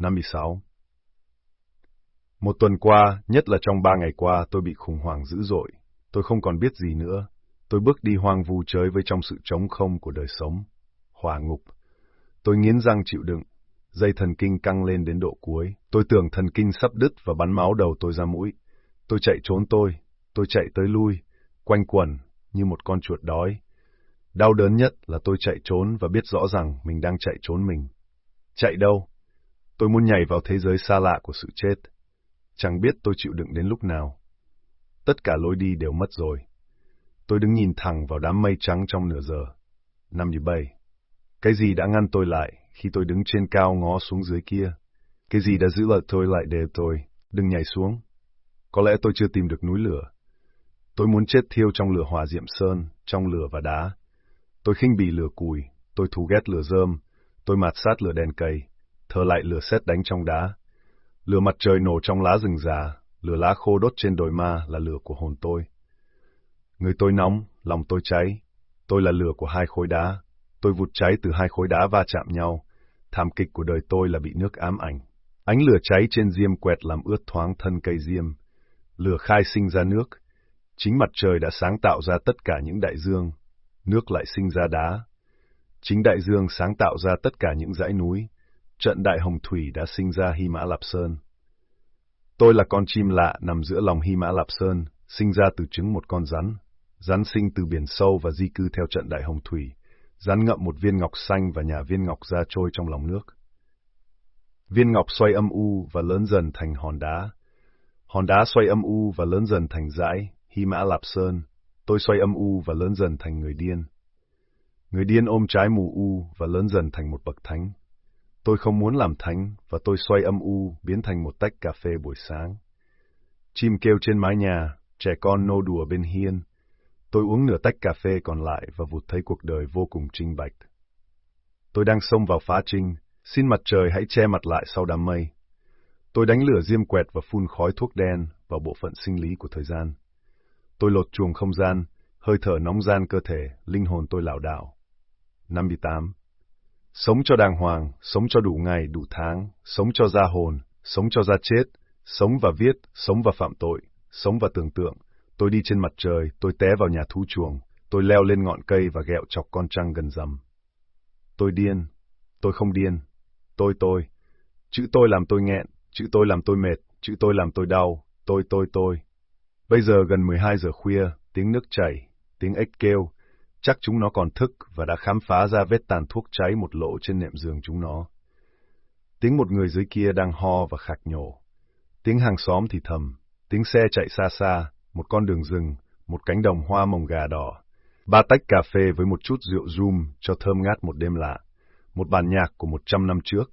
56 Một tuần qua, nhất là trong ba ngày qua, tôi bị khủng hoảng dữ dội. Tôi không còn biết gì nữa. Tôi bước đi hoang vu chơi với trong sự trống không của đời sống. Hỏa ngục. Tôi nghiến răng chịu đựng. Dây thần kinh căng lên đến độ cuối. Tôi tưởng thần kinh sắp đứt và bắn máu đầu tôi ra mũi. Tôi chạy trốn tôi. Tôi chạy tới lui, quanh quẩn, như một con chuột đói. Đau đớn nhất là tôi chạy trốn và biết rõ rằng mình đang chạy trốn mình. Chạy đâu? Tôi muốn nhảy vào thế giới xa lạ của sự chết. Chẳng biết tôi chịu đựng đến lúc nào. Tất cả lối đi đều mất rồi. Tôi đứng nhìn thẳng vào đám mây trắng trong nửa giờ. Năm như bay. Cái gì đã ngăn tôi lại khi tôi đứng trên cao ngó xuống dưới kia? Cái gì đã giữ lại tôi lại để tôi, đừng nhảy xuống? Có lẽ tôi chưa tìm được núi lửa. Tôi muốn chết thiêu trong lửa hòa diệm sơn, trong lửa và đá. Tôi khinh bỉ lửa cùi, tôi thù ghét lửa rơm, tôi mạt sát lửa đèn cây, thờ lại lửa sét đánh trong đá. Lửa mặt trời nổ trong lá rừng già, lửa lá khô đốt trên đồi ma là lửa của hồn tôi. Người tôi nóng, lòng tôi cháy. Tôi là lửa của hai khối đá. Tôi vụt cháy từ hai khối đá va chạm nhau. Thảm kịch của đời tôi là bị nước ám ảnh. Ánh lửa cháy trên diêm quẹt làm ướt thoáng thân cây diêm. Lửa khai sinh ra nước. Chính mặt trời đã sáng tạo ra tất cả những đại dương. Nước lại sinh ra đá. Chính đại dương sáng tạo ra tất cả những dãy núi. Trận đại hồng thủy đã sinh ra Hy Mã Lạp Sơn. Tôi là con chim lạ nằm giữa lòng Hy Mã Lạp Sơn, sinh ra từ trứng một con rắn. Rắn sinh từ biển sâu và di cư theo trận đại hồng thủy. Rắn ngậm một viên ngọc xanh và nhà viên ngọc ra trôi trong lòng nước. Viên ngọc xoay âm u và lớn dần thành hòn đá. Hòn đá xoay âm u và lớn dần thành dãi, Hy Mã Lạp Sơn. Tôi xoay âm u và lớn dần thành người điên. Người điên ôm trái mù u và lớn dần thành một bậc thánh. Tôi không muốn làm thánh và tôi xoay âm u biến thành một tách cà phê buổi sáng. Chim kêu trên mái nhà, trẻ con nô đùa bên hiên. Tôi uống nửa tách cà phê còn lại và vụt thấy cuộc đời vô cùng trinh bạch. Tôi đang xông vào phá trinh, xin mặt trời hãy che mặt lại sau đám mây. Tôi đánh lửa diêm quẹt và phun khói thuốc đen vào bộ phận sinh lý của thời gian. Tôi lột chuồng không gian, hơi thở nóng gian cơ thể, linh hồn tôi lảo đảo. 58. Sống cho đàng hoàng, sống cho đủ ngày, đủ tháng, sống cho ra hồn, sống cho ra chết, sống và viết, sống và phạm tội, sống và tưởng tượng. Tôi đi trên mặt trời, tôi té vào nhà thú chuồng, tôi leo lên ngọn cây và ghẹo chọc con trăng gần rằm. Tôi điên, tôi không điên, tôi tôi. Chữ tôi làm tôi nghẹn, chữ tôi làm tôi mệt, chữ tôi làm tôi đau, tôi tôi tôi. Bây giờ gần 12 giờ khuya, tiếng nước chảy, tiếng ếch kêu, chắc chúng nó còn thức và đã khám phá ra vết tàn thuốc cháy một lỗ trên nệm giường chúng nó. Tiếng một người dưới kia đang ho và khạc nhổ. Tiếng hàng xóm thì thầm, tiếng xe chạy xa xa, một con đường rừng, một cánh đồng hoa mồng gà đỏ. Ba tách cà phê với một chút rượu rum cho thơm ngát một đêm lạ. Một bản nhạc của một trăm năm trước.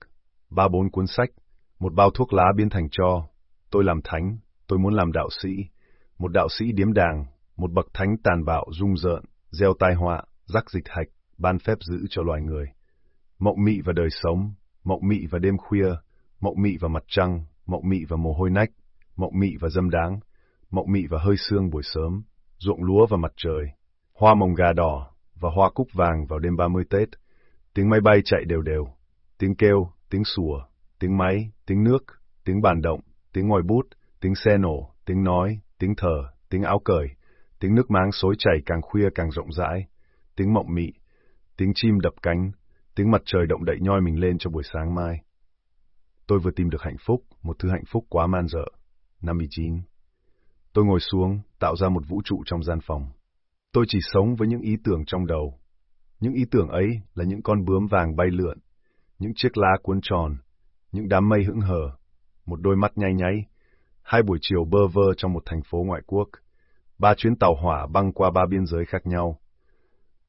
Ba bốn cuốn sách. Một bao thuốc lá biến thành cho. Tôi làm thánh. Tôi muốn làm đạo sĩ. Một đạo sĩ điếm đàng. Một bậc thánh tàn bạo rung rợn gieo tai họa, rắc dịch hạch, ban phép giữ cho loài người. Mộng mị và đời sống, mộng mị và đêm khuya, mộng mị và mặt trăng, mộng mị và mồ hôi nách, mộng mị và dâm đáng, mộng mị và hơi sương buổi sớm, ruộng lúa và mặt trời, hoa mồng gà đỏ và hoa cúc vàng vào đêm 30 Tết, tiếng máy bay chạy đều đều, tiếng kêu, tiếng sủa, tiếng máy, tiếng nước, tiếng bàn động, tiếng ngòi bút, tiếng xe nổ, tiếng nói, tiếng thở, tiếng áo cởi, tiếng nước máng xối chảy càng khuya càng rộng rãi, tiếng mộng mị, tiếng chim đập cánh, tiếng mặt trời động đậy nhoi mình lên cho buổi sáng mai. Tôi vừa tìm được hạnh phúc, một thứ hạnh phúc quá man dợ. 59. Tôi ngồi xuống, tạo ra một vũ trụ trong gian phòng. Tôi chỉ sống với những ý tưởng trong đầu. Những ý tưởng ấy là những con bướm vàng bay lượn, những chiếc lá cuốn tròn, những đám mây hững hờ, một đôi mắt nhay nháy, hai buổi chiều bơ vơ trong một thành phố ngoại quốc, ba chuyến tàu hỏa băng qua ba biên giới khác nhau.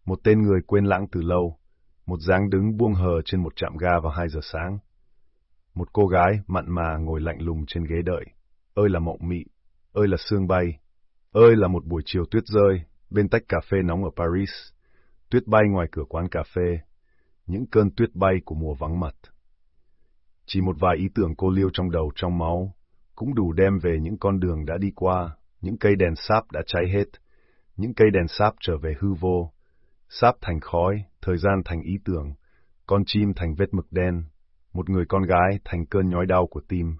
Một tên người quên lãng từ lâu, một dáng đứng buông hờ trên một trạm ga vào hai giờ sáng. Một cô gái mặn mà ngồi lạnh lùng trên ghế đợi. Ơi là mộng mị, ơi là sương bay, ơi là một buổi chiều tuyết rơi bên tách cà phê nóng ở Paris. Tuyết bay ngoài cửa quán cà phê, những cơn tuyết bay của mùa vắng mặt. Chỉ một vài ý tưởng cô liêu trong đầu trong máu, cũng đủ đem về những con đường đã đi qua, những cây đèn sáp đã cháy hết, những cây đèn sáp trở về hư vô, sáp thành khói, thời gian thành ý tưởng, con chim thành vết mực đen, một người con gái thành cơn nhói đau của tim,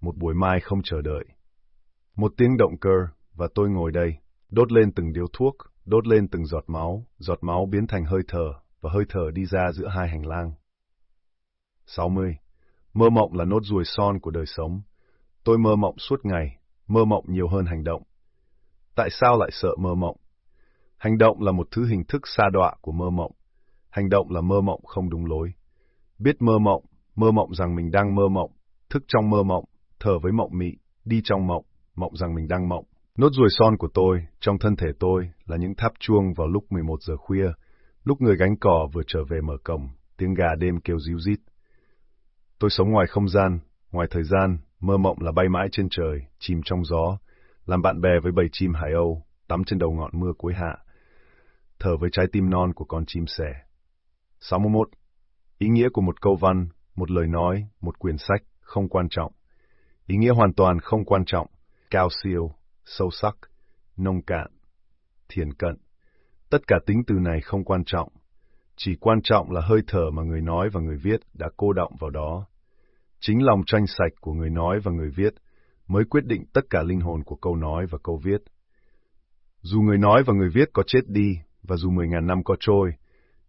một buổi mai không chờ đợi. Một tiếng động cơ, và tôi ngồi đây, đốt lên từng điếu thuốc, đốt lên từng giọt máu, giọt máu biến thành hơi thở, và hơi thở đi ra giữa hai hành lang. 60. Mơ mộng là nốt ruồi son của đời sống. Tôi mơ mộng suốt ngày, mơ mộng nhiều hơn hành động. Tại sao lại sợ mơ mộng? Hành động là một thứ hình thức xa đọa của mơ mộng. Hành động là mơ mộng không đúng lối. Biết mơ mộng, mơ mộng rằng mình đang mơ mộng, thức trong mơ mộng, thở với mộng mị, đi trong mộng, mộng rằng mình đang mộng. Nốt ruồi son của tôi, trong thân thể tôi, là những tháp chuông vào lúc 11 giờ khuya, lúc người gánh cỏ vừa trở về mở cổng, tiếng gà đêm kêu ríu rít. Tôi sống ngoài không gian, ngoài thời gian, mơ mộng là bay mãi trên trời, chìm trong gió, làm bạn bè với bầy chim hải âu, tắm trên đầu ngọn mưa cuối hạ, thở với trái tim non của con chim sẻ. 61. Ý nghĩa của một câu văn, một lời nói, một quyển sách không quan trọng. Ý nghĩa hoàn toàn không quan trọng, cao siêu, sâu sắc, nông cạn, thiền cận. Tất cả tính từ này không quan trọng, chỉ quan trọng là hơi thở mà người nói và người viết đã cô động vào đó. Chính lòng tranh sạch của người nói và người viết mới quyết định tất cả linh hồn của câu nói và câu viết. Dù người nói và người viết có chết đi, và dù mười ngàn năm có trôi,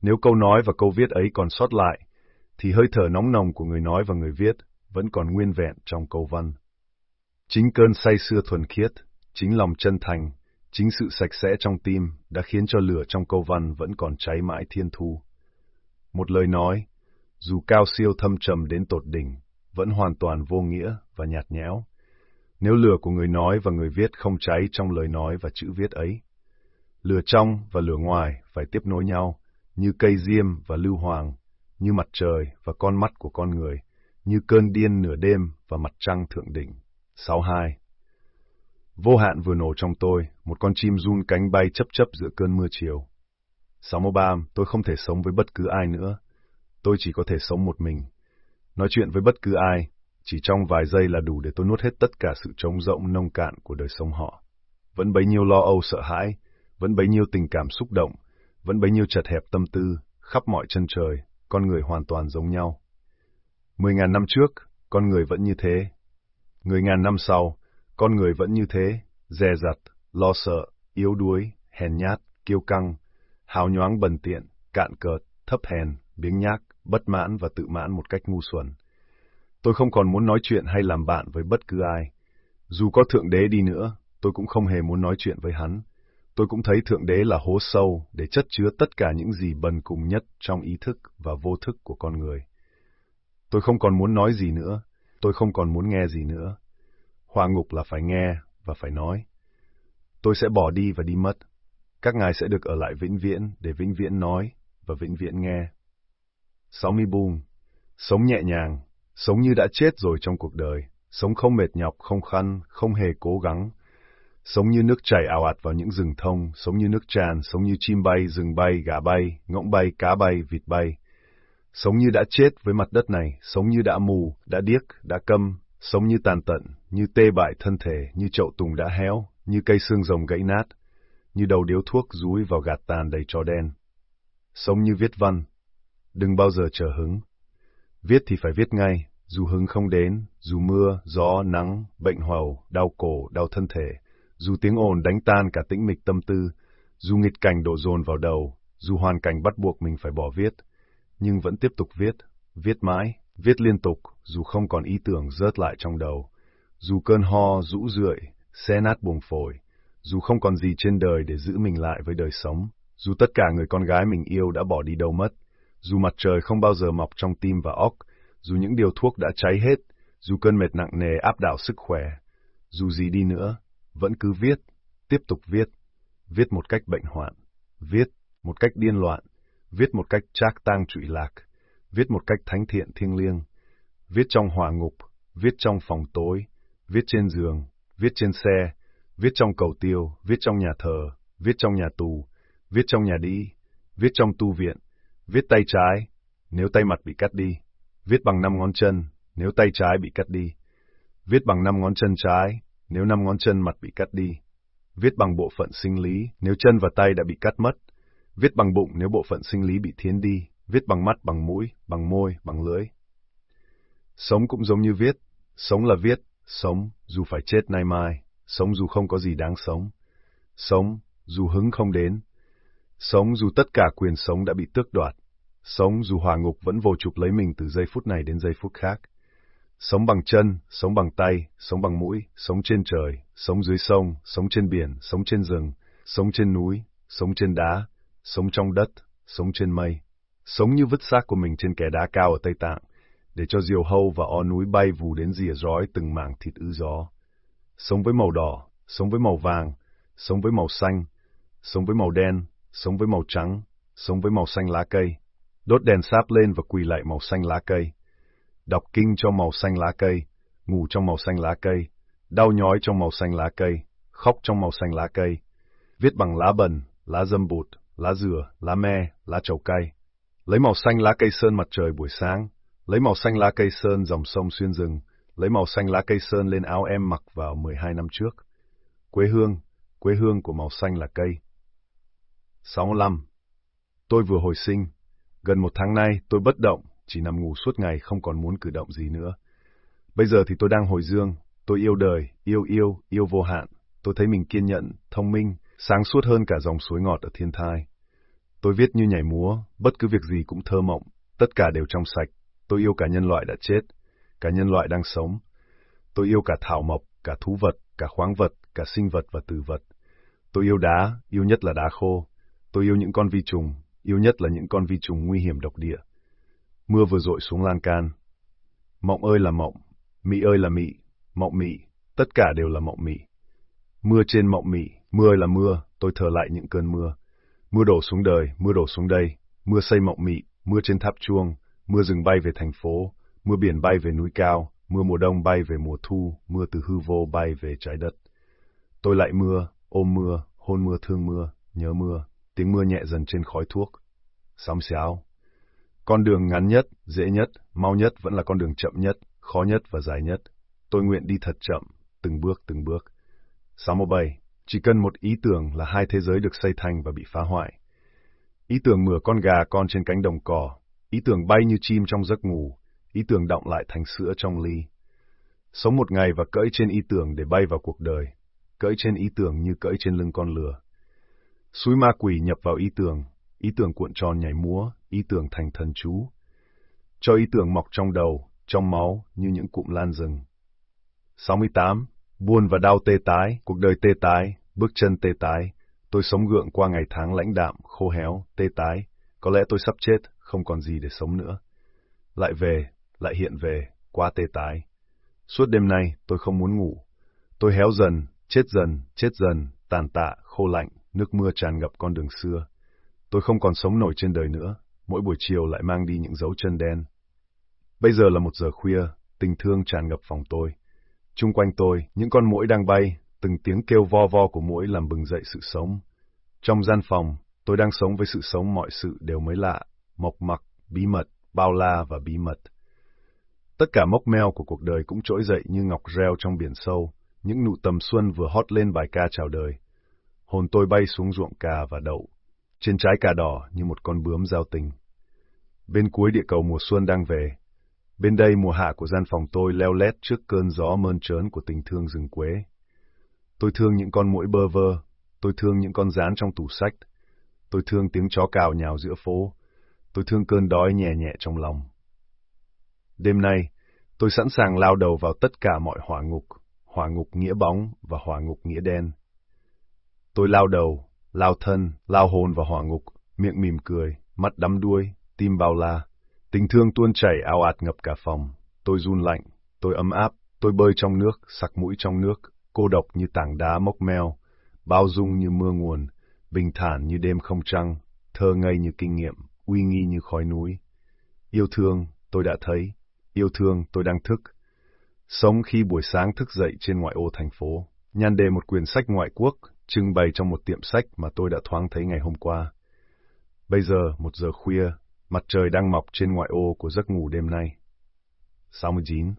nếu câu nói và câu viết ấy còn sót lại, thì hơi thở nóng nồng của người nói và người viết vẫn còn nguyên vẹn trong câu văn. Chính cơn say xưa thuần khiết, chính lòng chân thành, chính sự sạch sẽ trong tim đã khiến cho lửa trong câu văn vẫn còn cháy mãi thiên thu. Một lời nói, dù cao siêu thâm trầm đến tột đỉnh, vẫn hoàn toàn vô nghĩa và nhạt nhẽo. Nếu lửa của người nói và người viết không cháy trong lời nói và chữ viết ấy, lửa trong và lửa ngoài phải tiếp nối nhau, như cây diêm và lưu hoàng, như mặt trời và con mắt của con người, như cơn điên nửa đêm và mặt trăng thượng đỉnh. 62. Vô hạn vừa nổ trong tôi, một con chim run cánh bay chấp chấp giữa cơn mưa chiều. 63. Tôi không thể sống với bất cứ ai nữa. Tôi chỉ có thể sống một mình. Nói chuyện với bất cứ ai, chỉ trong vài giây là đủ để tôi nuốt hết tất cả sự trống rỗng nông cạn của đời sống họ. Vẫn bấy nhiêu lo âu sợ hãi, vẫn bấy nhiêu tình cảm xúc động, vẫn bấy nhiêu chật hẹp tâm tư, khắp mọi chân trời, con người hoàn toàn giống nhau. Mười ngàn năm trước, con người vẫn như thế. Mười ngàn năm sau, con người vẫn như thế, dè dặt, lo sợ, yếu đuối, hèn nhát, kiêu căng, hào nhoáng bần tiện, cạn cợt, thấp hèn, biếng nhác, bất mãn và tự mãn một cách ngu xuẩn. Tôi không còn muốn nói chuyện hay làm bạn với bất cứ ai. Dù có Thượng Đế đi nữa, tôi cũng không hề muốn nói chuyện với hắn. Tôi cũng thấy Thượng Đế là hố sâu để chất chứa tất cả những gì bần cùng nhất trong ý thức và vô thức của con người. Tôi không còn muốn nói gì nữa, tôi không còn muốn nghe gì nữa. Hòa ngục là phải nghe và phải nói. Tôi sẽ bỏ đi và đi mất. Các ngài sẽ được ở lại vĩnh viễn để vĩnh viễn nói và vĩnh viễn nghe. 60 bung. Sống nhẹ nhàng, sống như đã chết rồi trong cuộc đời, sống không mệt nhọc, không khăn, không hề cố gắng. Sống như nước chảy ảo ạt vào những rừng thông, sống như nước tràn, sống như chim bay, rừng bay, gà bay, ngỗng bay, cá bay, vịt bay. Sống như đã chết với mặt đất này, sống như đã mù, đã điếc, đã câm, sống như tàn tận, như tê bại thân thể, như chậu tùng đã héo, như cây xương rồng gãy nát, như đầu điếu thuốc rúi vào gạt tàn đầy tro đen. Sống như viết văn, đừng bao giờ chờ hứng. Viết thì phải viết ngay, dù hứng không đến, dù mưa, gió, nắng, bệnh hầu, đau cổ, đau thân thể, dù tiếng ồn đánh tan cả tĩnh mịch tâm tư, dù nghịch cảnh đổ dồn vào đầu, dù hoàn cảnh bắt buộc mình phải bỏ viết, nhưng vẫn tiếp tục viết, viết mãi, viết liên tục, dù không còn ý tưởng rớt lại trong đầu, dù cơn ho rũ rượi, xé nát buồng phổi, dù không còn gì trên đời để giữ mình lại với đời sống, dù tất cả người con gái mình yêu đã bỏ đi đâu mất, dù mặt trời không bao giờ mọc trong tim và óc, dù những điều thuốc đã cháy hết, dù cơn mệt nặng nề áp đảo sức khỏe, dù gì đi nữa, vẫn cứ viết, tiếp tục viết, viết một cách bệnh hoạn, viết một cách điên loạn, viết một cách trác tang trụy lạc, viết một cách thánh thiện thiêng liêng, viết trong hỏa ngục, viết trong phòng tối, viết trên giường, viết trên xe, viết trong cầu tiêu, viết trong nhà thờ, viết trong nhà tù, viết trong nhà đi, viết trong tu viện, viết tay trái, nếu tay mặt bị cắt đi, viết bằng năm ngón chân, nếu tay trái bị cắt đi, viết bằng năm ngón chân trái, nếu năm ngón chân mặt bị cắt đi, viết bằng bộ phận sinh lý, nếu chân và tay đã bị cắt mất, viết bằng bụng nếu bộ phận sinh lý bị thiến đi, viết bằng mắt, bằng mũi, bằng môi, bằng lưỡi. Sống cũng giống như viết, sống là viết, sống dù phải chết nay mai, sống dù không có gì đáng sống, sống dù hứng không đến, sống dù tất cả quyền sống đã bị tước đoạt, sống dù hòa ngục vẫn vô chụp lấy mình từ giây phút này đến giây phút khác. Sống bằng chân, sống bằng tay, sống bằng mũi, sống trên trời, sống dưới sông, sống trên biển, sống trên rừng, sống trên núi, sống trên đá, sống trong đất, sống trên mây, sống như vứt xác của mình trên kẻ đá cao ở Tây Tạng, để cho diều hâu và o núi bay vù đến rìa rói từng mảng thịt ư gió. Sống với màu đỏ, sống với màu vàng, sống với màu xanh, sống với màu đen, sống với màu trắng, sống với màu xanh lá cây, đốt đèn sáp lên và quỳ lại màu xanh lá cây, đọc kinh cho màu xanh lá cây, ngủ trong màu xanh lá cây, đau nhói trong màu xanh lá cây, khóc trong màu xanh lá cây, viết bằng lá bần, lá dâm bụt, lá dừa, lá me, lá trầu cay. Lấy màu xanh lá cây sơn mặt trời buổi sáng, lấy màu xanh lá cây sơn dòng sông xuyên rừng, lấy màu xanh lá cây sơn lên áo em mặc vào 12 năm trước. Quê hương, quê hương của màu xanh là cây. 65. Tôi vừa hồi sinh. Gần một tháng nay tôi bất động, chỉ nằm ngủ suốt ngày không còn muốn cử động gì nữa. Bây giờ thì tôi đang hồi dương, tôi yêu đời, yêu yêu, yêu vô hạn. Tôi thấy mình kiên nhẫn, thông minh, sáng suốt hơn cả dòng suối ngọt ở thiên thai. Tôi viết như nhảy múa, bất cứ việc gì cũng thơ mộng, tất cả đều trong sạch. Tôi yêu cả nhân loại đã chết, cả nhân loại đang sống. Tôi yêu cả thảo mộc, cả thú vật, cả khoáng vật, cả sinh vật và tử vật. Tôi yêu đá, yêu nhất là đá khô. Tôi yêu những con vi trùng, yêu nhất là những con vi trùng nguy hiểm độc địa. Mưa vừa rội xuống lan can. Mộng ơi là mộng, mị ơi là mị, mộng mị, tất cả đều là mộng mị. Mưa trên mộng mị, mưa ơi là mưa, tôi thở lại những cơn mưa. Mưa đổ xuống đời, mưa đổ xuống đây, mưa xây mộng mị, mưa trên tháp chuông, mưa rừng bay về thành phố, mưa biển bay về núi cao, mưa mùa đông bay về mùa thu, mưa từ hư vô bay về trái đất. Tôi lại mưa, ôm mưa, hôn mưa thương mưa, nhớ mưa, tiếng mưa nhẹ dần trên khói thuốc. Xóm xáo. Con đường ngắn nhất, dễ nhất, mau nhất vẫn là con đường chậm nhất, khó nhất và dài nhất. Tôi nguyện đi thật chậm, từng bước từng bước. 67. Chỉ cần một ý tưởng là hai thế giới được xây thành và bị phá hoại. Ý tưởng mửa con gà con trên cánh đồng cỏ, ý tưởng bay như chim trong giấc ngủ, ý tưởng động lại thành sữa trong ly. Sống một ngày và cỡi trên ý tưởng để bay vào cuộc đời, cỡi trên ý tưởng như cỡi trên lưng con lừa. Suối ma quỷ nhập vào ý tưởng, ý tưởng cuộn tròn nhảy múa, ý tưởng thành thần chú. Cho ý tưởng mọc trong đầu, trong máu như những cụm lan rừng. 68. Buồn và đau tê tái, cuộc đời tê tái, bước chân tê tái. Tôi sống gượng qua ngày tháng lãnh đạm, khô héo, tê tái. Có lẽ tôi sắp chết, không còn gì để sống nữa. Lại về, lại hiện về, qua tê tái. Suốt đêm nay, tôi không muốn ngủ. Tôi héo dần, chết dần, chết dần, tàn tạ, khô lạnh, nước mưa tràn ngập con đường xưa. Tôi không còn sống nổi trên đời nữa, mỗi buổi chiều lại mang đi những dấu chân đen. Bây giờ là một giờ khuya, tình thương tràn ngập phòng tôi. Trung quanh tôi, những con muỗi đang bay, từng tiếng kêu vo vo của muỗi làm bừng dậy sự sống. Trong gian phòng, tôi đang sống với sự sống mọi sự đều mới lạ, mộc mặc, bí mật, bao la và bí mật. Tất cả mốc meo của cuộc đời cũng trỗi dậy như ngọc reo trong biển sâu, những nụ tầm xuân vừa hót lên bài ca chào đời. Hồn tôi bay xuống ruộng cà và đậu, trên trái cà đỏ như một con bướm giao tình. Bên cuối địa cầu mùa xuân đang về, bên đây mùa hạ của gian phòng tôi leo lét trước cơn gió mơn trớn của tình thương rừng quế. Tôi thương những con muỗi bơ vơ, tôi thương những con rán trong tủ sách, tôi thương tiếng chó cào nhào giữa phố, tôi thương cơn đói nhẹ nhẹ trong lòng. Đêm nay, tôi sẵn sàng lao đầu vào tất cả mọi hỏa ngục, hỏa ngục nghĩa bóng và hỏa ngục nghĩa đen. Tôi lao đầu, lao thân, lao hồn vào hỏa ngục, miệng mỉm cười, mắt đắm đuôi, tim bao la. Tình thương tuôn chảy ao ạt ngập cả phòng. Tôi run lạnh, tôi ấm áp, tôi bơi trong nước, sặc mũi trong nước, cô độc như tảng đá mốc meo, bao dung như mưa nguồn, bình thản như đêm không trăng, thơ ngây như kinh nghiệm, uy nghi như khói núi. Yêu thương, tôi đã thấy, yêu thương tôi đang thức. Sống khi buổi sáng thức dậy trên ngoại ô thành phố, nhan đề một quyển sách ngoại quốc, trưng bày trong một tiệm sách mà tôi đã thoáng thấy ngày hôm qua. Bây giờ, một giờ khuya, mặt trời đang mọc trên ngoại ô của giấc ngủ đêm nay. 69.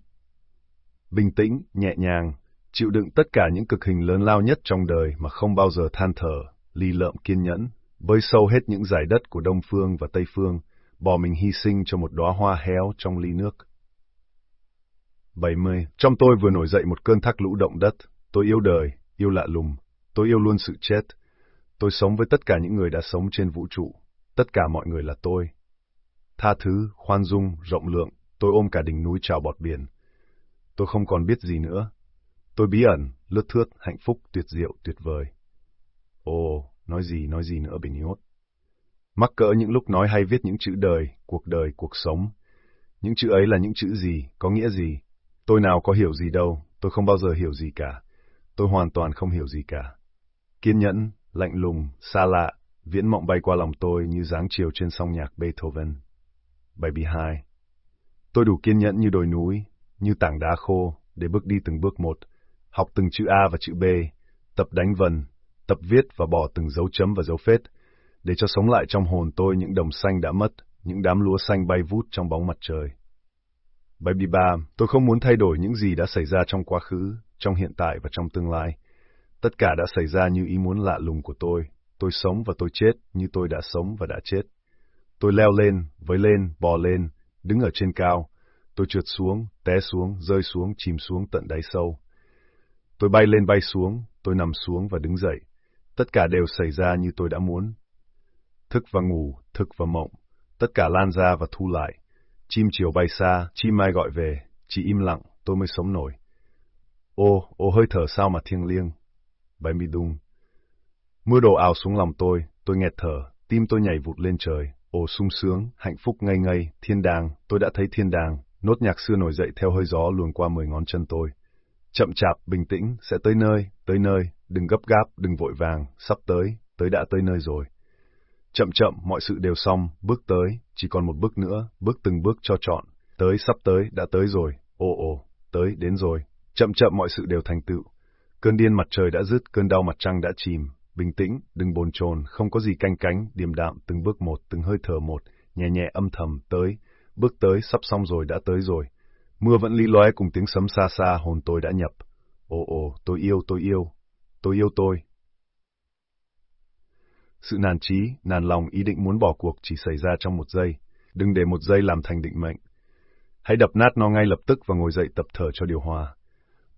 Bình tĩnh, nhẹ nhàng, chịu đựng tất cả những cực hình lớn lao nhất trong đời mà không bao giờ than thở, ly lợm kiên nhẫn, bơi sâu hết những giải đất của Đông Phương và Tây Phương, bỏ mình hy sinh cho một đóa hoa héo trong ly nước. 70. Trong tôi vừa nổi dậy một cơn thác lũ động đất. Tôi yêu đời, yêu lạ lùng. Tôi yêu luôn sự chết. Tôi sống với tất cả những người đã sống trên vũ trụ. Tất cả mọi người là tôi. Tha thứ, khoan dung, rộng lượng. Tôi ôm cả đỉnh núi trào bọt biển. Tôi không còn biết gì nữa. Tôi bí ẩn, lướt thướt, hạnh phúc, tuyệt diệu, tuyệt vời. Ồ, nói gì, nói gì nữa Bình Nhốt. Mắc cỡ những lúc nói hay viết những chữ đời, cuộc đời, cuộc sống. Những chữ ấy là những chữ gì, có nghĩa gì? Tôi nào có hiểu gì đâu, tôi không bao giờ hiểu gì cả. Tôi hoàn toàn không hiểu gì cả. Kiên nhẫn, lạnh lùng, xa lạ, viễn mộng bay qua lòng tôi như dáng chiều trên song nhạc Beethoven. 72. Tôi đủ kiên nhẫn như đồi núi, như tảng đá khô, để bước đi từng bước một, học từng chữ A và chữ B, tập đánh vần, tập viết và bỏ từng dấu chấm và dấu phết, để cho sống lại trong hồn tôi những đồng xanh đã mất, những đám lúa xanh bay vút trong bóng mặt trời. 73. Tôi không muốn thay đổi những gì đã xảy ra trong quá khứ, trong hiện tại và trong tương lai. Tất cả đã xảy ra như ý muốn lạ lùng của tôi. Tôi sống và tôi chết như tôi đã sống và đã chết. Tôi leo lên, với lên, bò lên, đứng ở trên cao. Tôi trượt xuống, té xuống, rơi xuống, chìm xuống tận đáy sâu. Tôi bay lên bay xuống, tôi nằm xuống và đứng dậy. Tất cả đều xảy ra như tôi đã muốn. Thức và ngủ, thức và mộng, tất cả lan ra và thu lại. Chim chiều bay xa, chim mai gọi về, chỉ im lặng, tôi mới sống nổi. Ô, ô hơi thở sao mà thiêng liêng. Bay mi đung. Mưa đổ ào xuống lòng tôi, tôi nghẹt thở, tim tôi nhảy vụt lên trời. Ồ sung sướng, hạnh phúc ngây ngây, thiên đàng, tôi đã thấy thiên đàng. Nốt nhạc xưa nổi dậy theo hơi gió luồn qua mười ngón chân tôi. Chậm chạp, bình tĩnh, sẽ tới nơi, tới nơi, đừng gấp gáp, đừng vội vàng, sắp tới, tới đã tới nơi rồi. Chậm chậm, mọi sự đều xong, bước tới, chỉ còn một bước nữa, bước từng bước cho chọn. Tới, sắp tới, đã tới rồi, ồ ồ, tới, đến rồi. Chậm chậm mọi sự đều thành tựu. Cơn điên mặt trời đã dứt, cơn đau mặt trăng đã chìm. Bình tĩnh, đừng bồn chồn, không có gì canh cánh, điềm đạm, từng bước một, từng hơi thở một, nhẹ nhẹ âm thầm, tới. Bước tới, sắp xong rồi, đã tới rồi. Mưa vẫn lý lóe cùng tiếng sấm xa xa, hồn tôi đã nhập. Ồ ồ, tôi yêu, tôi yêu, tôi yêu tôi. Sự nản trí, nản lòng ý định muốn bỏ cuộc chỉ xảy ra trong một giây. Đừng để một giây làm thành định mệnh. Hãy đập nát nó ngay lập tức và ngồi dậy tập thở cho điều hòa.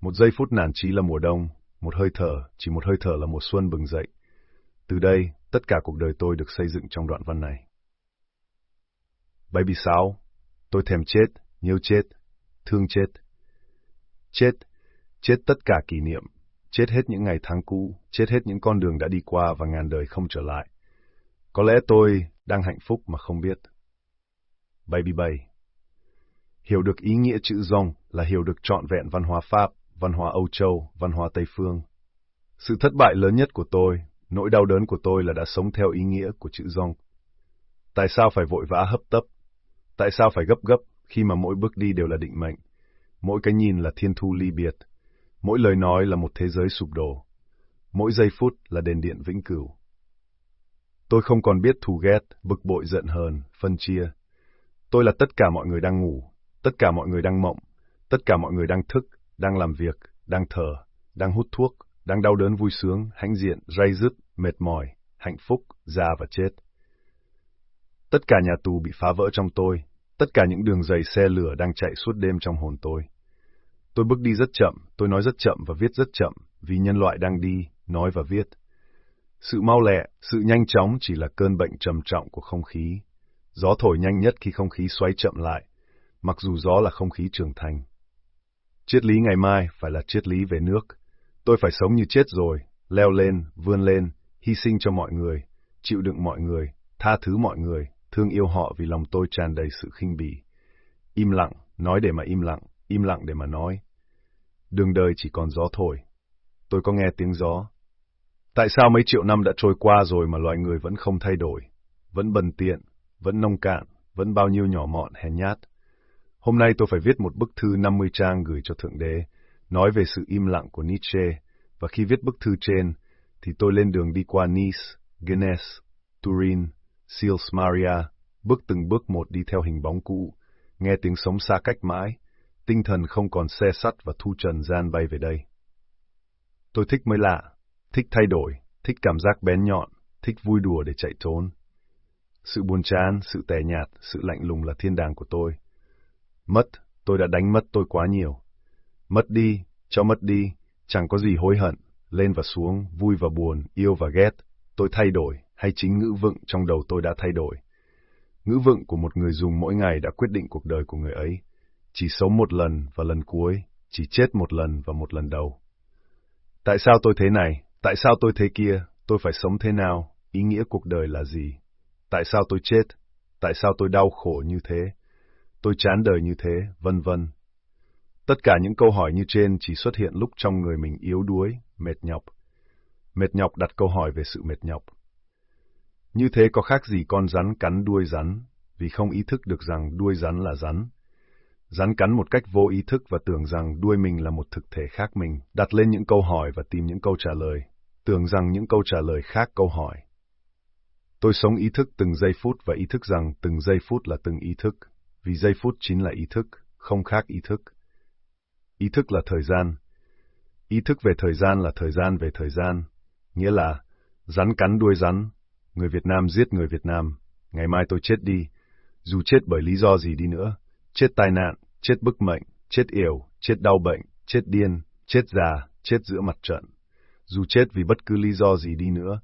Một giây phút nản trí là mùa đông, một hơi thở, chỉ một hơi thở là mùa xuân bừng dậy. Từ đây, tất cả cuộc đời tôi được xây dựng trong đoạn văn này. Baby sao? Tôi thèm chết, nhiều chết, thương chết. Chết, chết tất cả kỷ niệm, chết hết những ngày tháng cũ, chết hết những con đường đã đi qua và ngàn đời không trở lại. Có lẽ tôi đang hạnh phúc mà không biết. Baby Bay Hiểu được ý nghĩa chữ dòng là hiểu được trọn vẹn văn hóa Pháp, văn hóa Âu Châu, văn hóa Tây Phương. Sự thất bại lớn nhất của tôi, nỗi đau đớn của tôi là đã sống theo ý nghĩa của chữ dòng. Tại sao phải vội vã hấp tấp? Tại sao phải gấp gấp khi mà mỗi bước đi đều là định mệnh? Mỗi cái nhìn là thiên thu ly biệt. Mỗi lời nói là một thế giới sụp đổ. Mỗi giây phút là đền điện vĩnh cửu. Tôi không còn biết thù ghét, bực bội giận hờn, phân chia. Tôi là tất cả mọi người đang ngủ, tất cả mọi người đang mộng, tất cả mọi người đang thức, đang làm việc, đang thở, đang hút thuốc, đang đau đớn vui sướng, hãnh diện, ray dứt, mệt mỏi, hạnh phúc, già và chết. Tất cả nhà tù bị phá vỡ trong tôi, tất cả những đường dày xe lửa đang chạy suốt đêm trong hồn tôi. Tôi bước đi rất chậm, tôi nói rất chậm và viết rất chậm, vì nhân loại đang đi, nói và viết. Sự mau lẹ, sự nhanh chóng chỉ là cơn bệnh trầm trọng của không khí. Gió thổi nhanh nhất khi không khí xoáy chậm lại, mặc dù gió là không khí trưởng thành. Triết lý ngày mai phải là triết lý về nước. Tôi phải sống như chết rồi, leo lên, vươn lên, hy sinh cho mọi người, chịu đựng mọi người, tha thứ mọi người, thương yêu họ vì lòng tôi tràn đầy sự khinh bỉ. Im lặng, nói để mà im lặng, im lặng để mà nói. Đường đời chỉ còn gió thổi. Tôi có nghe tiếng gió. Tại sao mấy triệu năm đã trôi qua rồi mà loài người vẫn không thay đổi? Vẫn bần tiện, vẫn nông cạn, vẫn bao nhiêu nhỏ mọn hèn nhát. Hôm nay tôi phải viết một bức thư 50 trang gửi cho Thượng Đế, nói về sự im lặng của Nietzsche, và khi viết bức thư trên, thì tôi lên đường đi qua Nice, Guinness, Turin, Sils Maria, bước từng bước một đi theo hình bóng cũ, nghe tiếng sống xa cách mãi, tinh thần không còn xe sắt và thu trần gian bay về đây. Tôi thích mới lạ, thích thay đổi, thích cảm giác bén nhọn, thích vui đùa để chạy trốn. Sự buồn chán, sự tẻ nhạt, sự lạnh lùng là thiên đàng của tôi. Mất, tôi đã đánh mất tôi quá nhiều. Mất đi, cho mất đi, chẳng có gì hối hận, lên và xuống, vui và buồn, yêu và ghét, tôi thay đổi, hay chính ngữ vựng trong đầu tôi đã thay đổi. Ngữ vựng của một người dùng mỗi ngày đã quyết định cuộc đời của người ấy. Chỉ sống một lần và lần cuối, chỉ chết một lần và một lần đầu. Tại sao tôi thế này? Tại sao tôi thế kia? Tôi phải sống thế nào? Ý nghĩa cuộc đời là gì? Tại sao tôi chết? Tại sao tôi đau khổ như thế? Tôi chán đời như thế, vân vân. Tất cả những câu hỏi như trên chỉ xuất hiện lúc trong người mình yếu đuối, mệt nhọc. Mệt nhọc đặt câu hỏi về sự mệt nhọc. Như thế có khác gì con rắn cắn đuôi rắn, vì không ý thức được rằng đuôi rắn là rắn. Rắn cắn một cách vô ý thức và tưởng rằng đuôi mình là một thực thể khác mình, đặt lên những câu hỏi và tìm những câu trả lời, tưởng rằng những câu trả lời khác câu hỏi. Tôi sống ý thức từng giây phút và ý thức rằng từng giây phút là từng ý thức, vì giây phút chính là ý thức, không khác ý thức. Ý thức là thời gian. Ý thức về thời gian là thời gian về thời gian, nghĩa là rắn cắn đuôi rắn, người Việt Nam giết người Việt Nam, ngày mai tôi chết đi, dù chết bởi lý do gì đi nữa, chết tai nạn, chết bức mệnh, chết yểu, chết đau bệnh, chết điên, chết già, chết giữa mặt trận. Dù chết vì bất cứ lý do gì đi nữa,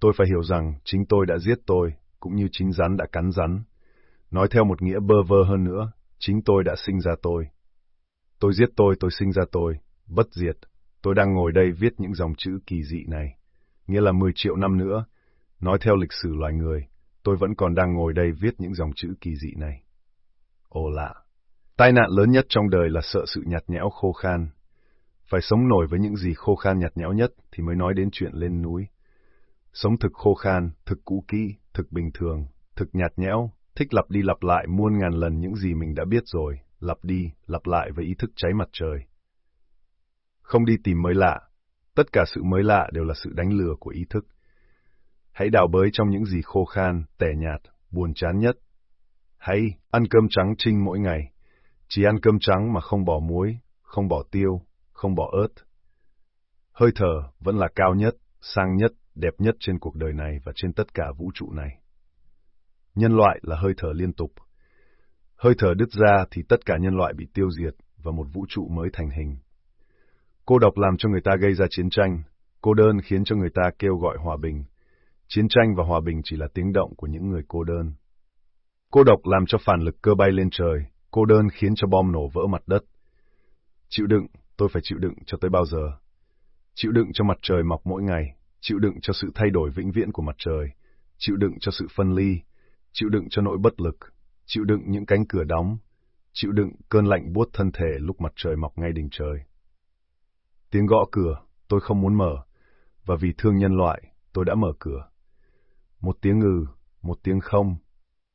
tôi phải hiểu rằng chính tôi đã giết tôi, cũng như chính rắn đã cắn rắn. Nói theo một nghĩa bơ vơ hơn nữa, chính tôi đã sinh ra tôi. Tôi giết tôi, tôi sinh ra tôi, bất diệt. Tôi đang ngồi đây viết những dòng chữ kỳ dị này. Nghĩa là 10 triệu năm nữa, nói theo lịch sử loài người, tôi vẫn còn đang ngồi đây viết những dòng chữ kỳ dị này. Ồ lạ! Tai nạn lớn nhất trong đời là sợ sự nhạt nhẽo khô khan. Phải sống nổi với những gì khô khan nhạt nhẽo nhất thì mới nói đến chuyện lên núi. Sống thực khô khan, thực cũ kỹ, thực bình thường, thực nhạt nhẽo, thích lặp đi lặp lại muôn ngàn lần những gì mình đã biết rồi, lặp đi, lặp lại với ý thức cháy mặt trời. Không đi tìm mới lạ, tất cả sự mới lạ đều là sự đánh lừa của ý thức. Hãy đào bới trong những gì khô khan, tẻ nhạt, buồn chán nhất. Hãy ăn cơm trắng trinh mỗi ngày, chỉ ăn cơm trắng mà không bỏ muối, không bỏ tiêu, không bỏ ớt. Hơi thở vẫn là cao nhất, sang nhất, đẹp nhất trên cuộc đời này và trên tất cả vũ trụ này. Nhân loại là hơi thở liên tục. Hơi thở đứt ra thì tất cả nhân loại bị tiêu diệt và một vũ trụ mới thành hình. Cô độc làm cho người ta gây ra chiến tranh, cô đơn khiến cho người ta kêu gọi hòa bình. Chiến tranh và hòa bình chỉ là tiếng động của những người cô đơn. Cô độc làm cho phản lực cơ bay lên trời, cô đơn khiến cho bom nổ vỡ mặt đất. Chịu đựng, tôi phải chịu đựng cho tới bao giờ? Chịu đựng cho mặt trời mọc mỗi ngày, chịu đựng cho sự thay đổi vĩnh viễn của mặt trời, chịu đựng cho sự phân ly, chịu đựng cho nỗi bất lực, chịu đựng những cánh cửa đóng, chịu đựng cơn lạnh buốt thân thể lúc mặt trời mọc ngay đỉnh trời. Tiếng gõ cửa, tôi không muốn mở, và vì thương nhân loại, tôi đã mở cửa. Một tiếng ừ, một tiếng không.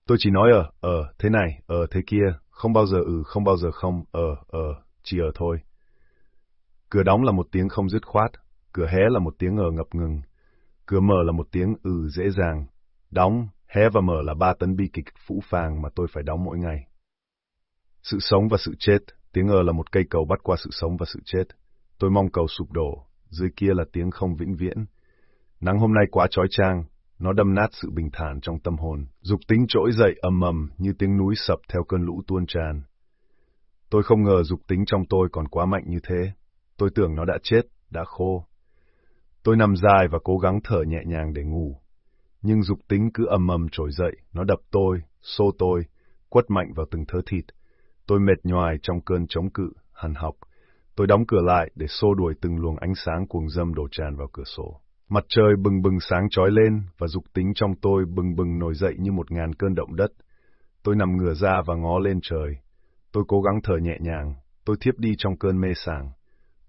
Tôi chỉ nói ở, ở, thế này, ở thế kia, không bao giờ ừ, không bao giờ không, ở, ở, chỉ ở thôi. Cửa đóng là một tiếng không dứt khoát, cửa hé là một tiếng ở ngập ngừng, cửa mở là một tiếng ừ dễ dàng, đóng, hé và mở là ba tấn bi kịch phũ phàng mà tôi phải đóng mỗi ngày. Sự sống và sự chết, tiếng ờ là một cây cầu bắt qua sự sống và sự chết. Tôi mong cầu sụp đổ, dưới kia là tiếng không vĩnh viễn. Nắng hôm nay quá trói trang, nó đâm nát sự bình thản trong tâm hồn, dục tính trỗi dậy ầm ầm như tiếng núi sập theo cơn lũ tuôn tràn. Tôi không ngờ dục tính trong tôi còn quá mạnh như thế. Tôi tưởng nó đã chết, đã khô. Tôi nằm dài và cố gắng thở nhẹ nhàng để ngủ. Nhưng dục tính cứ ầm ầm trỗi dậy, nó đập tôi, xô tôi, quất mạnh vào từng thớ thịt. Tôi mệt nhoài trong cơn chống cự, hằn học. Tôi đóng cửa lại để xô đuổi từng luồng ánh sáng cuồng dâm đổ tràn vào cửa sổ. Mặt trời bừng bừng sáng trói lên và dục tính trong tôi bừng bừng nổi dậy như một ngàn cơn động đất. Tôi nằm ngửa ra và ngó lên trời. Tôi cố gắng thở nhẹ nhàng, tôi thiếp đi trong cơn mê sảng.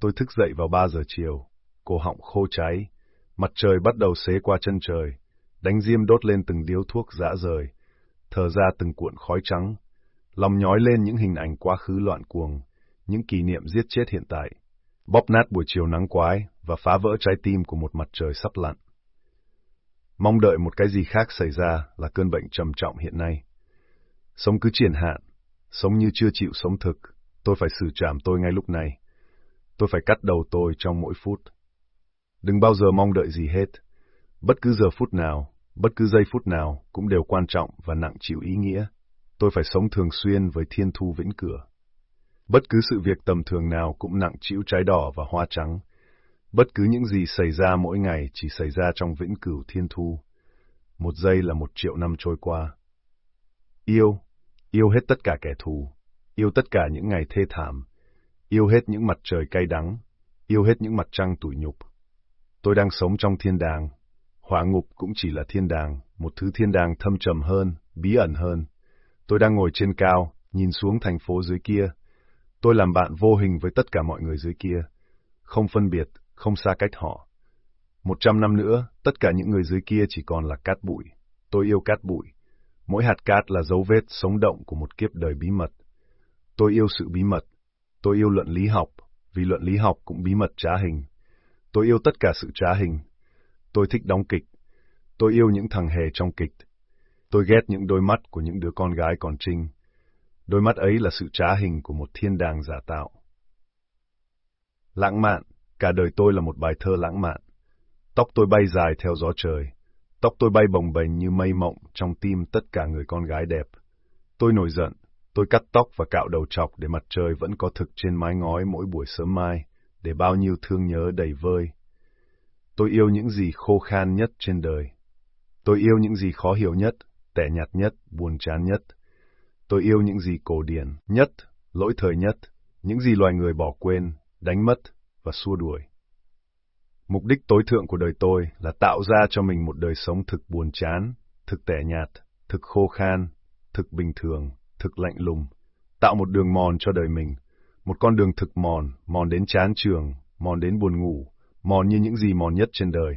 Tôi thức dậy vào ba giờ chiều, cổ họng khô cháy, mặt trời bắt đầu xế qua chân trời, đánh diêm đốt lên từng điếu thuốc dã rời, thở ra từng cuộn khói trắng, lòng nhói lên những hình ảnh quá khứ loạn cuồng, những kỷ niệm giết chết hiện tại, bóp nát buổi chiều nắng quái và phá vỡ trái tim của một mặt trời sắp lặn. Mong đợi một cái gì khác xảy ra là cơn bệnh trầm trọng hiện nay. Sống cứ triển hạn, sống như chưa chịu sống thực, tôi phải xử trảm tôi ngay lúc này. Tôi phải cắt đầu tôi trong mỗi phút. Đừng bao giờ mong đợi gì hết. Bất cứ giờ phút nào, bất cứ giây phút nào cũng đều quan trọng và nặng chịu ý nghĩa. Tôi phải sống thường xuyên với thiên thu vĩnh cửu. Bất cứ sự việc tầm thường nào cũng nặng chịu trái đỏ và hoa trắng. Bất cứ những gì xảy ra mỗi ngày chỉ xảy ra trong vĩnh cửu thiên thu. Một giây là một triệu năm trôi qua. Yêu, yêu hết tất cả kẻ thù, yêu tất cả những ngày thê thảm, yêu hết những mặt trời cay đắng, yêu hết những mặt trăng tủi nhục. Tôi đang sống trong thiên đàng, hỏa ngục cũng chỉ là thiên đàng, một thứ thiên đàng thâm trầm hơn, bí ẩn hơn. Tôi đang ngồi trên cao, nhìn xuống thành phố dưới kia. Tôi làm bạn vô hình với tất cả mọi người dưới kia, không phân biệt, không xa cách họ. Một trăm năm nữa, tất cả những người dưới kia chỉ còn là cát bụi. Tôi yêu cát bụi. Mỗi hạt cát là dấu vết sống động của một kiếp đời bí mật. Tôi yêu sự bí mật. Tôi yêu luận lý học, vì luận lý học cũng bí mật trá hình. Tôi yêu tất cả sự trá hình. Tôi thích đóng kịch. Tôi yêu những thằng hề trong kịch. Tôi ghét những đôi mắt của những đứa con gái còn trinh. Đôi mắt ấy là sự trá hình của một thiên đàng giả tạo. Lãng mạn, cả đời tôi là một bài thơ lãng mạn. Tóc tôi bay dài theo gió trời. Tóc tôi bay bồng bềnh như mây mộng trong tim tất cả người con gái đẹp. Tôi nổi giận, tôi cắt tóc và cạo đầu chọc để mặt trời vẫn có thực trên mái ngói mỗi buổi sớm mai, để bao nhiêu thương nhớ đầy vơi. Tôi yêu những gì khô khan nhất trên đời. Tôi yêu những gì khó hiểu nhất, tẻ nhạt nhất, buồn chán nhất. Tôi yêu những gì cổ điển nhất, lỗi thời nhất, những gì loài người bỏ quên, đánh mất và xua đuổi. Mục đích tối thượng của đời tôi là tạo ra cho mình một đời sống thực buồn chán, thực tẻ nhạt, thực khô khan, thực bình thường, thực lạnh lùng, tạo một đường mòn cho đời mình, một con đường thực mòn, mòn đến chán trường, mòn đến buồn ngủ, mòn như những gì mòn nhất trên đời.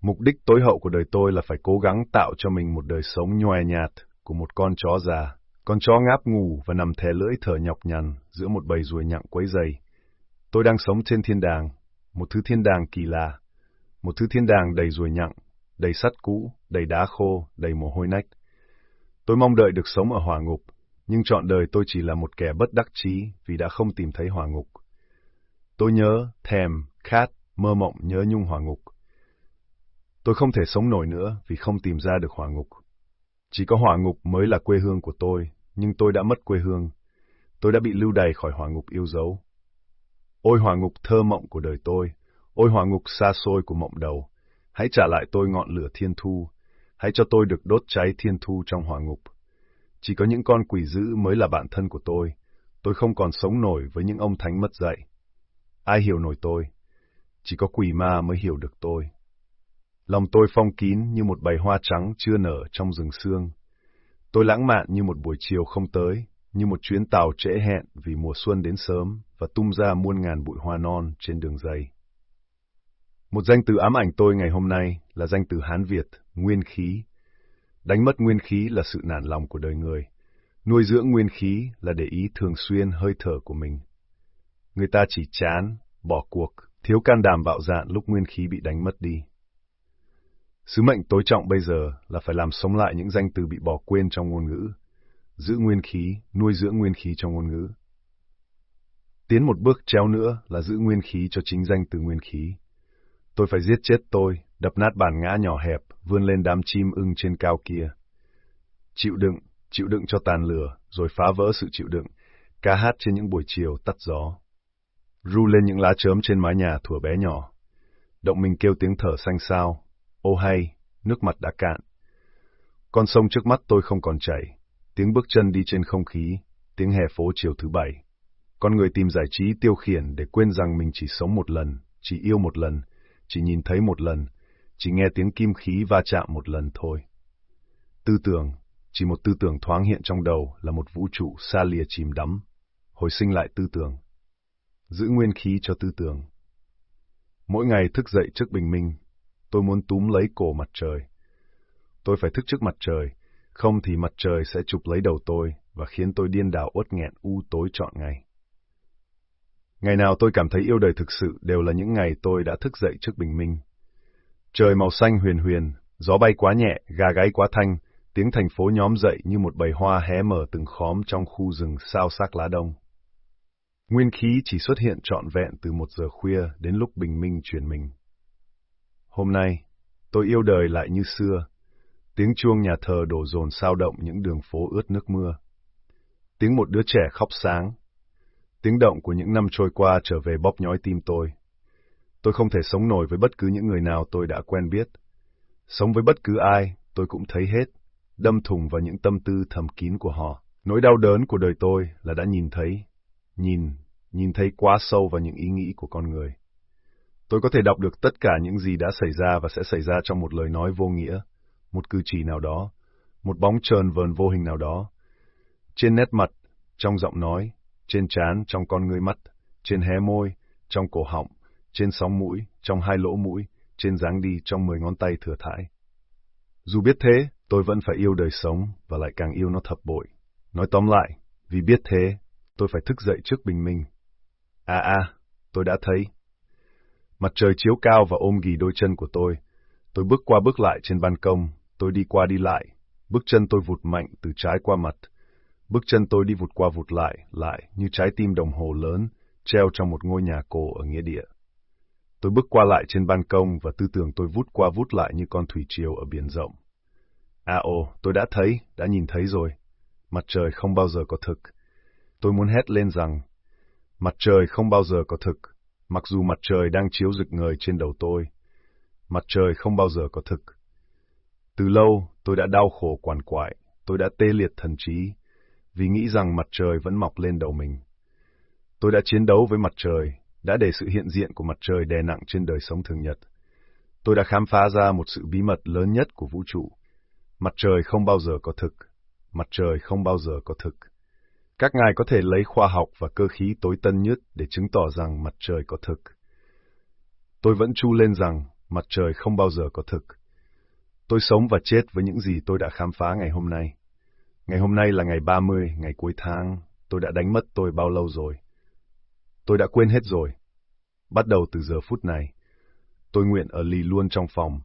Mục đích tối hậu của đời tôi là phải cố gắng tạo cho mình một đời sống nhòe nhạt của một con chó già, con chó ngáp ngủ và nằm thè lưỡi thở nhọc nhằn giữa một bầy ruồi nhặng quấy dày. Tôi đang sống trên thiên đàng, một thứ thiên đàng kỳ lạ, một thứ thiên đàng đầy ruồi nhặng, đầy sắt cũ, đầy đá khô, đầy mồ hôi nách. Tôi mong đợi được sống ở hỏa ngục, nhưng trọn đời tôi chỉ là một kẻ bất đắc chí vì đã không tìm thấy hỏa ngục. Tôi nhớ, thèm, khát, mơ mộng nhớ nhung hỏa ngục. Tôi không thể sống nổi nữa vì không tìm ra được hỏa ngục. Chỉ có hỏa ngục mới là quê hương của tôi, nhưng tôi đã mất quê hương. Tôi đã bị lưu đày khỏi hỏa ngục yêu dấu. Ôi hỏa ngục thơ mộng của đời tôi, ôi hỏa ngục xa xôi của mộng đầu, hãy trả lại tôi ngọn lửa thiên thu, hãy cho tôi được đốt cháy thiên thu trong hỏa ngục. Chỉ có những con quỷ dữ mới là bạn thân của tôi, tôi không còn sống nổi với những ông thánh mất dạy. Ai hiểu nổi tôi? Chỉ có quỷ ma mới hiểu được tôi. Lòng tôi phong kín như một bầy hoa trắng chưa nở trong rừng sương. Tôi lãng mạn như một buổi chiều không tới, như một chuyến tàu trễ hẹn vì mùa xuân đến sớm và tung ra muôn ngàn bụi hoa non trên đường dây. Một danh từ ám ảnh tôi ngày hôm nay là danh từ Hán Việt, nguyên khí. Đánh mất nguyên khí là sự nản lòng của đời người. Nuôi dưỡng nguyên khí là để ý thường xuyên hơi thở của mình. Người ta chỉ chán, bỏ cuộc, thiếu can đảm bạo dạn lúc nguyên khí bị đánh mất đi. Sứ mệnh tối trọng bây giờ là phải làm sống lại những danh từ bị bỏ quên trong ngôn ngữ, giữ nguyên khí, nuôi dưỡng nguyên khí trong ngôn ngữ. Tiến một bước treo nữa là giữ nguyên khí cho chính danh từ nguyên khí. Tôi phải giết chết tôi, đập nát bản ngã nhỏ hẹp, vươn lên đám chim ưng trên cao kia. Chịu đựng, chịu đựng cho tàn lửa, rồi phá vỡ sự chịu đựng, ca hát trên những buổi chiều tắt gió. Ru lên những lá chớm trên mái nhà thủa bé nhỏ. Động mình kêu tiếng thở xanh xao. Ô hay, nước mặt đã cạn. Con sông trước mắt tôi không còn chảy, tiếng bước chân đi trên không khí, tiếng hè phố chiều thứ bảy. Con người tìm giải trí tiêu khiển để quên rằng mình chỉ sống một lần, chỉ yêu một lần, chỉ nhìn thấy một lần, chỉ nghe tiếng kim khí va chạm một lần thôi. Tư tưởng, chỉ một tư tưởng thoáng hiện trong đầu là một vũ trụ xa lìa chìm đắm, hồi sinh lại tư tưởng. Giữ nguyên khí cho tư tưởng. Mỗi ngày thức dậy trước bình minh, tôi muốn túm lấy cổ mặt trời. Tôi phải thức trước mặt trời, không thì mặt trời sẽ chụp lấy đầu tôi và khiến tôi điên đảo uất nghẹn u tối trọn ngày. Ngày nào tôi cảm thấy yêu đời thực sự đều là những ngày tôi đã thức dậy trước bình minh. Trời màu xanh huyền huyền, gió bay quá nhẹ, gà gáy quá thanh, tiếng thành phố nhóm dậy như một bầy hoa hé mở từng khóm trong khu rừng sao sắc lá đông. Nguyên khí chỉ xuất hiện trọn vẹn từ một giờ khuya đến lúc bình minh truyền mình. Hôm nay, tôi yêu đời lại như xưa. Tiếng chuông nhà thờ đổ dồn sao động những đường phố ướt nước mưa. Tiếng một đứa trẻ khóc sáng, Tiếng động của những năm trôi qua trở về bóp nhói tim tôi. Tôi không thể sống nổi với bất cứ những người nào tôi đã quen biết. Sống với bất cứ ai, tôi cũng thấy hết, đâm thủng vào những tâm tư thầm kín của họ. Nỗi đau đớn của đời tôi là đã nhìn thấy, nhìn, nhìn thấy quá sâu vào những ý nghĩ của con người. Tôi có thể đọc được tất cả những gì đã xảy ra và sẽ xảy ra trong một lời nói vô nghĩa, một cử chỉ nào đó, một bóng trơn vờn vô hình nào đó. Trên nét mặt, trong giọng nói, trên trán, trong con ngươi mắt, trên hé môi, trong cổ họng, trên sóng mũi, trong hai lỗ mũi, trên dáng đi, trong mười ngón tay thừa thãi. Dù biết thế, tôi vẫn phải yêu đời sống và lại càng yêu nó thập bội. Nói tóm lại, vì biết thế, tôi phải thức dậy trước bình minh. À à, tôi đã thấy. Mặt trời chiếu cao và ôm ghì đôi chân của tôi. Tôi bước qua bước lại trên ban công, tôi đi qua đi lại. Bước chân tôi vụt mạnh từ trái qua mặt. Bước chân tôi đi vụt qua vụt lại, lại như trái tim đồng hồ lớn, treo trong một ngôi nhà cổ ở nghĩa địa. Tôi bước qua lại trên ban công và tư tưởng tôi vút qua vút lại như con thủy triều ở biển rộng. À ồ, tôi đã thấy, đã nhìn thấy rồi. Mặt trời không bao giờ có thực. Tôi muốn hét lên rằng, mặt trời không bao giờ có thực, mặc dù mặt trời đang chiếu rực ngời trên đầu tôi. Mặt trời không bao giờ có thực. Từ lâu, tôi đã đau khổ quằn quại, tôi đã tê liệt thần trí, vì nghĩ rằng mặt trời vẫn mọc lên đầu mình. Tôi đã chiến đấu với mặt trời, đã để sự hiện diện của mặt trời đè nặng trên đời sống thường nhật. Tôi đã khám phá ra một sự bí mật lớn nhất của vũ trụ. Mặt trời không bao giờ có thực. Mặt trời không bao giờ có thực. Các ngài có thể lấy khoa học và cơ khí tối tân nhất để chứng tỏ rằng mặt trời có thực. Tôi vẫn chu lên rằng mặt trời không bao giờ có thực. Tôi sống và chết với những gì tôi đã khám phá ngày hôm nay. Ngày hôm nay là ngày 30, ngày cuối tháng, tôi đã đánh mất tôi bao lâu rồi. Tôi đã quên hết rồi. Bắt đầu từ giờ phút này, tôi nguyện ở lì luôn trong phòng,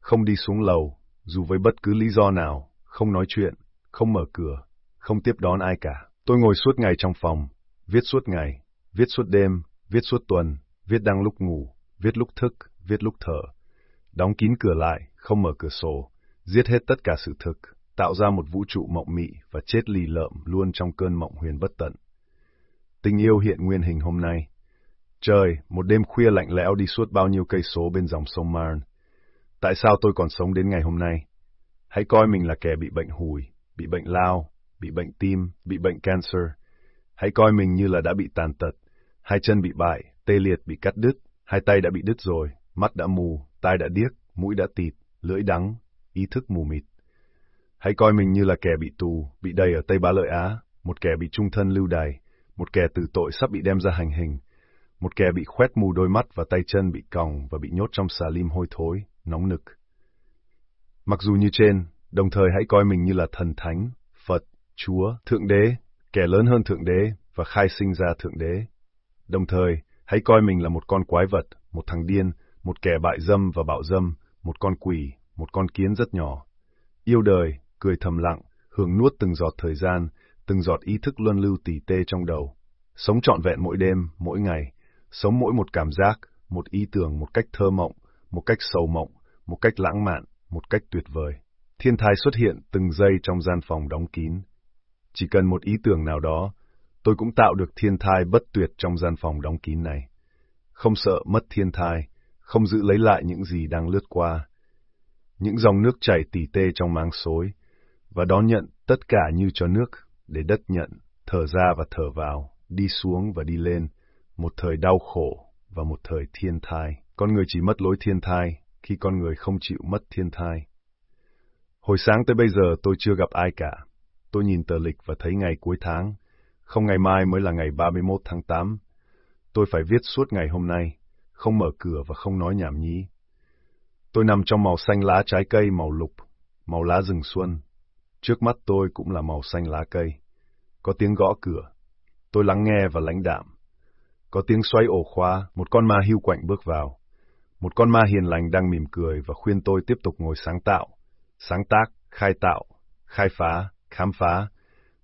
không đi xuống lầu, dù với bất cứ lý do nào, không nói chuyện, không mở cửa, không tiếp đón ai cả. Tôi ngồi suốt ngày trong phòng, viết suốt ngày, viết suốt đêm, viết suốt tuần, viết đang lúc ngủ, viết lúc thức, viết lúc thở. Đóng kín cửa lại, không mở cửa sổ, giết hết tất cả sự thực, tạo ra một vũ trụ mộng mị và chết lì lợm luôn trong cơn mộng huyền bất tận. Tình yêu hiện nguyên hình hôm nay. Trời, một đêm khuya lạnh lẽo đi suốt bao nhiêu cây số bên dòng sông Marne. Tại sao tôi còn sống đến ngày hôm nay? Hãy coi mình là kẻ bị bệnh hùi, bị bệnh lao, bị bệnh tim, bị bệnh cancer. Hãy coi mình như là đã bị tàn tật, hai chân bị bại, tê liệt bị cắt đứt, hai tay đã bị đứt rồi, mắt đã mù, tai đã điếc, mũi đã tịt, lưỡi đắng, ý thức mù mịt. Hãy coi mình như là kẻ bị tù, bị đầy ở Tây Bá Lợi Á, một kẻ bị trung thân lưu đày, một kẻ tử tội sắp bị đem ra hành hình, một kẻ bị khoét mù đôi mắt và tay chân bị còng và bị nhốt trong xà lim hôi thối, nóng nực. Mặc dù như trên, đồng thời hãy coi mình như là thần thánh, Chúa, Thượng Đế, kẻ lớn hơn Thượng Đế và khai sinh ra Thượng Đế. Đồng thời, hãy coi mình là một con quái vật, một thằng điên, một kẻ bại dâm và bạo dâm, một con quỷ, một con kiến rất nhỏ. Yêu đời, cười thầm lặng, hưởng nuốt từng giọt thời gian, từng giọt ý thức luân lưu tỉ tê trong đầu. Sống trọn vẹn mỗi đêm, mỗi ngày, sống mỗi một cảm giác, một ý tưởng một cách thơ mộng, một cách sầu mộng, một cách lãng mạn, một cách tuyệt vời. Thiên thai xuất hiện từng giây trong gian phòng đóng kín. Chỉ cần một ý tưởng nào đó, tôi cũng tạo được thiên thai bất tuyệt trong gian phòng đóng kín này. Không sợ mất thiên thai, không giữ lấy lại những gì đang lướt qua. Những dòng nước chảy tỉ tê trong máng xối, và đón nhận tất cả như cho nước để đất nhận, thở ra và thở vào, đi xuống và đi lên, một thời đau khổ và một thời thiên thai. Con người chỉ mất lối thiên thai khi con người không chịu mất thiên thai. Hồi sáng tới bây giờ tôi chưa gặp ai cả. Tôi nhìn tờ lịch và thấy ngày cuối tháng. Không ngày mai mới là ngày 31 tháng 8. Tôi phải viết suốt ngày hôm nay, không mở cửa và không nói nhảm nhí. Tôi nằm trong màu xanh lá trái cây màu lục, màu lá rừng xuân, Trước mắt tôi cũng là màu xanh lá cây. Có tiếng gõ cửa. Tôi lắng nghe và lãnh đạm. Có tiếng xoay ổ khóa, một con ma hưu quạnh bước vào. Một con ma hiền lành đang mỉm cười và khuyên tôi tiếp tục ngồi sáng tạo, sáng tác, khai tạo, khai phá, khám phá,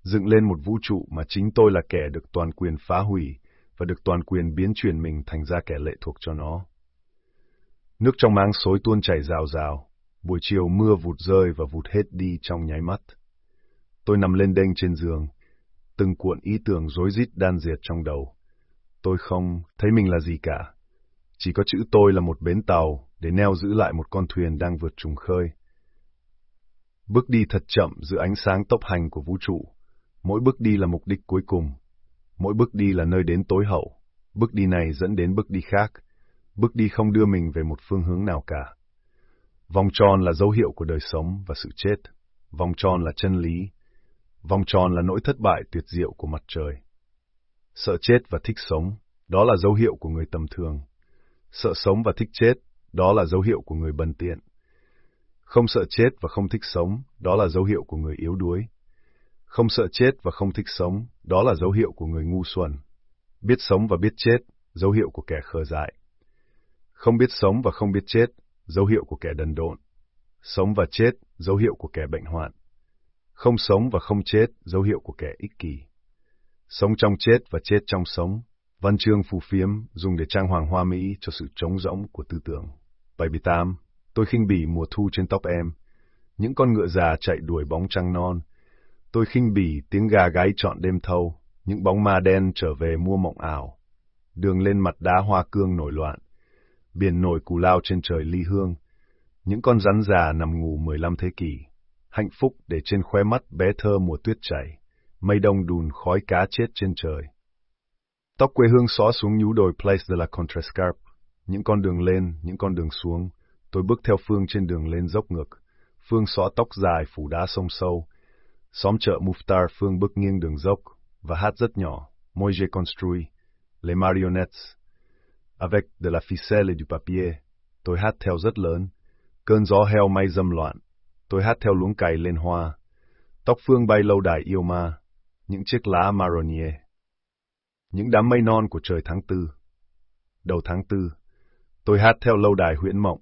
dựng lên một vũ trụ mà chính tôi là kẻ được toàn quyền phá hủy và được toàn quyền biến chuyển mình thành ra kẻ lệ thuộc cho nó. Nước trong máng xối tuôn chảy rào rào, Buổi chiều mưa vụt rơi và vụt hết đi trong nháy mắt. Tôi nằm lên đênh trên giường, từng cuộn ý tưởng rối rít đan diệt trong đầu. tôi không thấy mình là gì cả. Chỉ có chữ tôi là một bến tàu để neo giữ lại một con thuyền đang vượt trùng khơi. Bước đi thật chậm giữa ánh sáng tốc hành của vũ trụ. Mỗi bước đi là mục đích cuối cùng. Mỗi bước đi là nơi đến tối hậu. Bước đi này dẫn đến bước đi khác. Bước đi không đưa mình về một phương hướng nào cả. Vòng tròn là dấu hiệu của đời sống và sự chết. Vòng tròn là chân lý. Vòng tròn là nỗi thất bại tuyệt diệu của mặt trời. Sợ chết và thích sống, đó là dấu hiệu của người tầm thường. Sợ sống và thích chết, đó là dấu hiệu của người bần tiện. Không sợ chết và không thích sống, đó là dấu hiệu của người yếu đuối. Không sợ chết và không thích sống, đó là dấu hiệu của người ngu xuẩn. Biết sống và biết chết, dấu hiệu của kẻ khờ dại. Không biết sống và không biết chết, dấu hiệu của kẻ đần độn. Sống và chết, dấu hiệu của kẻ bệnh hoạn. Không sống và không chết, dấu hiệu của kẻ ích kỷ. Sống trong chết và chết trong sống, văn chương phù phiếm dùng để trang hoàng hoa mỹ cho sự trống rỗng của tư tưởng. 78. Tôi khinh bỉ mùa thu trên tóc em. Những con ngựa già chạy đuổi bóng trăng non. Tôi khinh bỉ tiếng gà gáy trọn đêm thâu, những bóng ma đen trở về mua mộng ảo. Đường lên mặt đá hoa cương nổi loạn. Biển nổi cù lao trên trời ly hương. Những con rắn già nằm ngủ 15 thế kỷ. Hạnh phúc để trên khóe mắt bé thơ mùa tuyết chảy. Mây đông đùn khói cá chết trên trời. Tóc quê hương xóa xuống nhú đồi Place de la Contrescarpe. Những con đường lên, những con đường xuống Tôi bước theo Phương trên đường lên dốc ngược. Phương xóa tóc dài phủ đá sông sâu. Xóm chợ Muftar Phương bước nghiêng đường dốc và hát rất nhỏ. Moi j'ai construit les marionnettes, avec de la ficelle et du papier. Tôi hát theo rất lớn. Cơn gió heo may dâm loạn. Tôi hát theo luống cày lên hoa. Tóc Phương bay lâu đài yêu ma. Những chiếc lá marronnier. Những đám mây non của trời tháng tư. Đầu tháng tư. Tôi hát theo lâu đài huyễn mộng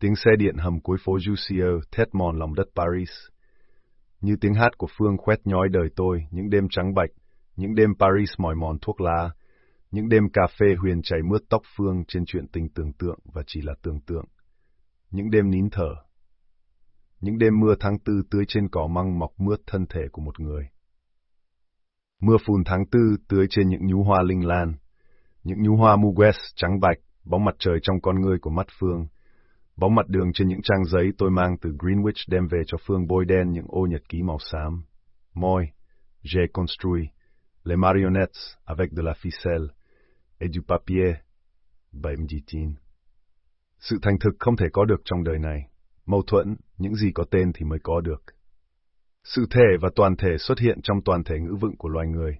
tiếng xe điện hầm cuối phố Jussieu thét mòn lòng đất Paris. Như tiếng hát của Phương khoét nhói đời tôi, những đêm trắng bạch, những đêm Paris mỏi mòn thuốc lá, những đêm cà phê huyền chảy mướt tóc Phương trên chuyện tình tưởng tượng và chỉ là tưởng tượng. Những đêm nín thở. Những đêm mưa tháng tư tưới trên cỏ măng mọc mướt thân thể của một người. Mưa phùn tháng tư tưới trên những nhú hoa linh lan, những nhú hoa muguet trắng bạch, bóng mặt trời trong con ngươi của mắt Phương, Bóng mặt đường trên những trang giấy tôi mang từ Greenwich đem về cho Phương bôi đen những ô nhật ký màu xám. Moi, j'ai construit les marionnettes avec de la ficelle et du papier. 79. Sự thành thực không thể có được trong đời này. Mâu thuẫn, những gì có tên thì mới có được. Sự thể và toàn thể xuất hiện trong toàn thể ngữ vựng của loài người.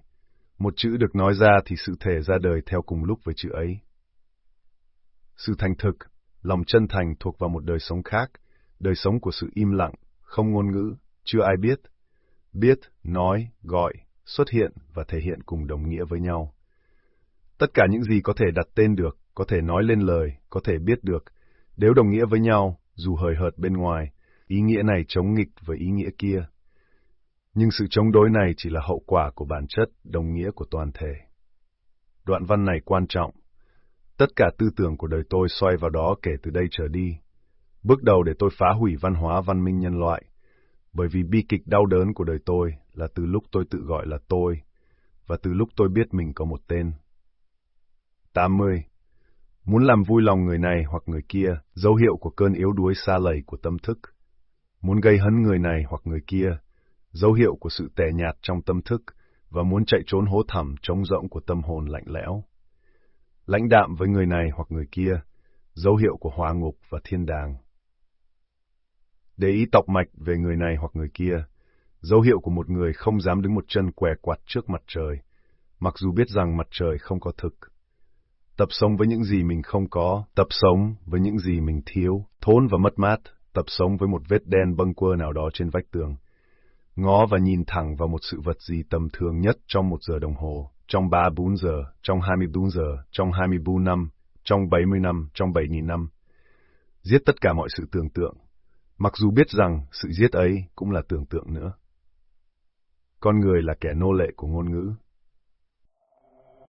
Một chữ được nói ra thì sự thể ra đời theo cùng lúc với chữ ấy. Sự thành thực lòng chân thành thuộc vào một đời sống khác, đời sống của sự im lặng, không ngôn ngữ, chưa ai biết. Biết, nói, gọi, xuất hiện và thể hiện cùng đồng nghĩa với nhau. Tất cả những gì có thể đặt tên được, có thể nói lên lời, có thể biết được, đều đồng nghĩa với nhau, dù hời hợt bên ngoài, ý nghĩa này chống nghịch với ý nghĩa kia. Nhưng sự chống đối này chỉ là hậu quả của bản chất, đồng nghĩa của toàn thể. Đoạn văn này quan trọng, Tất cả tư tưởng của đời tôi xoay vào đó kể từ đây trở đi. Bước đầu để tôi phá hủy văn hóa văn minh nhân loại, bởi vì bi kịch đau đớn của đời tôi là từ lúc tôi tự gọi là tôi, và từ lúc tôi biết mình có một tên. 80. Muốn làm vui lòng người này hoặc người kia, dấu hiệu của cơn yếu đuối xa lầy của tâm thức. Muốn gây hấn người này hoặc người kia, dấu hiệu của sự tẻ nhạt trong tâm thức, và muốn chạy trốn hố thẳm trống rỗng của tâm hồn lạnh lẽo lãnh đạm với người này hoặc người kia, dấu hiệu của hỏa ngục và thiên đàng. Để ý tọc mạch về người này hoặc người kia, dấu hiệu của một người không dám đứng một chân què quạt trước mặt trời, mặc dù biết rằng mặt trời không có thực. Tập sống với những gì mình không có, tập sống với những gì mình thiếu, thốn và mất mát, tập sống với một vết đen bâng quơ nào đó trên vách tường. Ngó và nhìn thẳng vào một sự vật gì tầm thường nhất trong một giờ đồng hồ, trong 3-4 giờ, trong 24 giờ, trong 24 năm, trong 70 năm, trong 7.000 năm. Giết tất cả mọi sự tưởng tượng, mặc dù biết rằng sự giết ấy cũng là tưởng tượng nữa. Con người là kẻ nô lệ của ngôn ngữ,